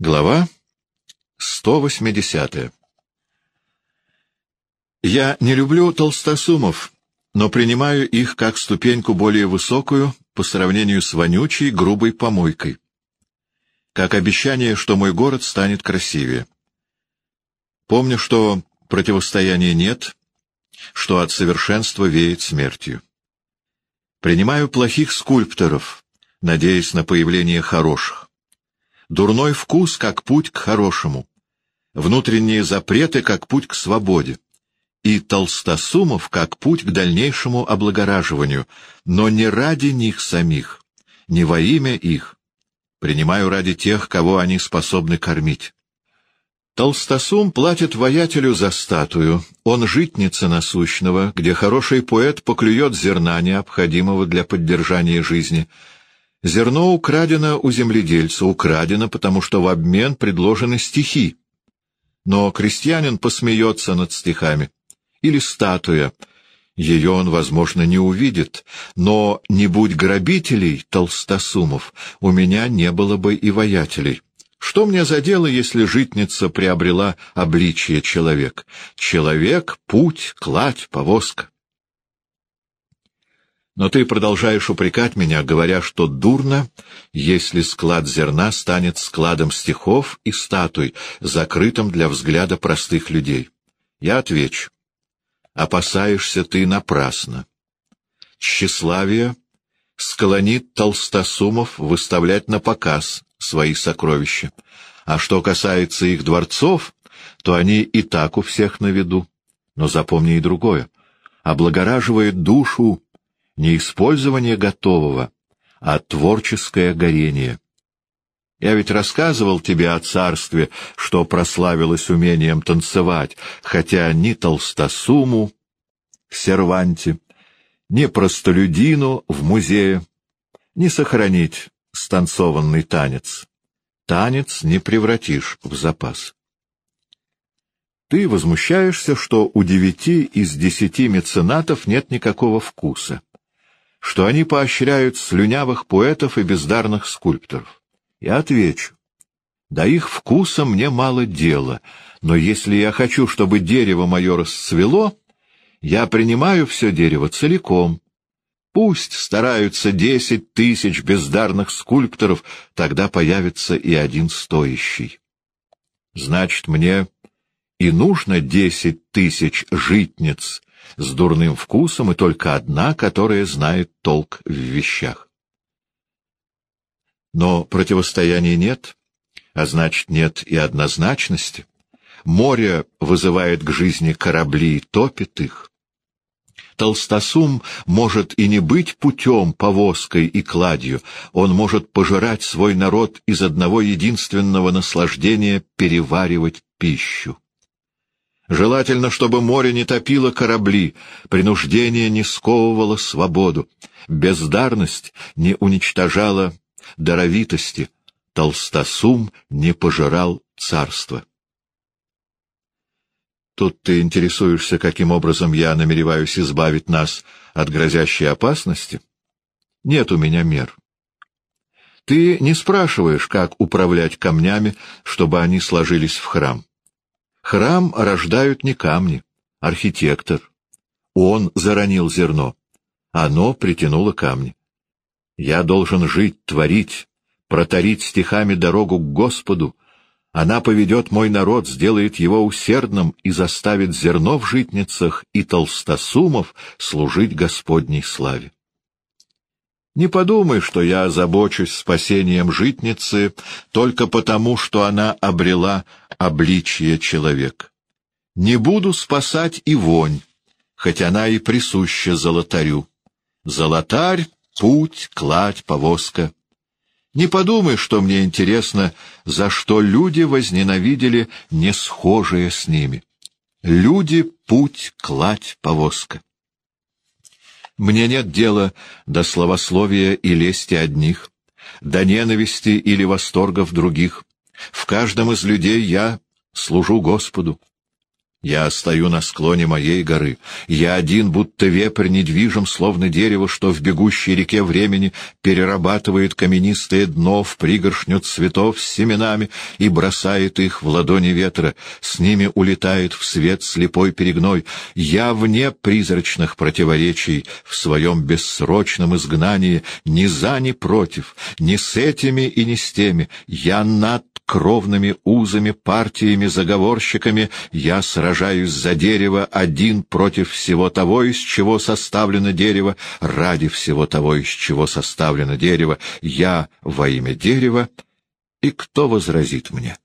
Глава 180 Я не люблю толстосумов, но принимаю их как ступеньку более высокую по сравнению с вонючей, грубой помойкой. Как обещание, что мой город станет красивее. Помню, что противостояния нет, что от совершенства веет смертью. Принимаю плохих скульпторов, надеясь на появление хороших. Дурной вкус как путь к хорошему, внутренние запреты как путь к свободе, и толстосумов как путь к дальнейшему облагораживанию, но не ради них самих, не во имя их. Принимаю ради тех, кого они способны кормить. Толстосум платит воятелю за статую, он житница насущного, где хороший поэт поклюет зерна, необходимого для поддержания жизни. Зерно украдено у земледельца, украдено, потому что в обмен предложены стихи. Но крестьянин посмеется над стихами. Или статуя. Ее он, возможно, не увидит, но, не будь грабителей, толстосумов, у меня не было бы и воятелей. Что мне за дело, если житница приобрела обличие человек? Человек — путь, кладь, повозка. Но ты продолжаешь упрекать меня, говоря, что дурно, если склад зерна станет складом стихов и статуй, закрытым для взгляда простых людей. Я отвечу. Опасаешься ты напрасно. Тщеславие склонит толстосумов выставлять на показ свои сокровища. А что касается их дворцов, то они и так у всех на виду. Но запомни и другое. Облагораживает душу не использование готового, а творческое горение. Я ведь рассказывал тебе о царстве, что прославилось умением танцевать, хотя ни толстосуму в серванте, ни простолюдину в музее не сохранить станцованный танец. Танец не превратишь в запас. Ты возмущаешься, что у девяти из десяти меценатов нет никакого вкуса, что они поощряют слюнявых поэтов и бездарных скульпторов. Я отвечу. До их вкуса мне мало дела, но если я хочу, чтобы дерево мое расцвело, я принимаю все дерево целиком, Пусть стараются десять тысяч бездарных скульпторов, тогда появится и один стоящий. Значит, мне и нужно десять тысяч житниц с дурным вкусом и только одна, которая знает толк в вещах. Но противостояния нет, а значит, нет и однозначности. Море вызывает к жизни корабли и топит их. Толстосум может и не быть путем, повозкой и кладью, он может пожирать свой народ из одного единственного наслаждения переваривать пищу. Желательно, чтобы море не топило корабли, принуждение не сковывало свободу, бездарность не уничтожала даровитости, толстосум не пожирал царство. Тут ты интересуешься, каким образом я намереваюсь избавить нас от грозящей опасности? Нет у меня мер. Ты не спрашиваешь, как управлять камнями, чтобы они сложились в храм. Храм рождают не камни, архитектор. Он заронил зерно, оно притянуло камни. Я должен жить, творить, протарить стихами дорогу к Господу, она поведет мой народ, сделает его усердным и заставит зерно в житницах и толстосумов служить Господней славе. Не подумай, что я озабочусь спасением житницы только потому, что она обрела обличие человека. Не буду спасать и вонь, хоть она и присуща золотарю. Золотарь — путь, кладь, повозка. Не подумай, что мне интересно, за что люди возненавидели не схожие с ними. Люди — путь, кладь, повозка. Мне нет дела до словословия и лести одних, до ненависти или восторгов других. В каждом из людей я служу Господу. Я стою на склоне моей горы. Я один, будто вепрь, недвижим, словно дерево, что в бегущей реке времени перерабатывает каменистое дно в пригоршню цветов с семенами и бросает их в ладони ветра. С ними улетает в свет слепой перегной. Я вне призрачных противоречий в своем бессрочном изгнании, ни за, ни против, ни с этими и ни с теми. Я над кровными узами, партиями, заговорщиками я сражаюсь за дерево один против всего того, из чего составлено дерево, ради всего того, из чего составлено дерево, я во имя дерева, и кто возразит мне?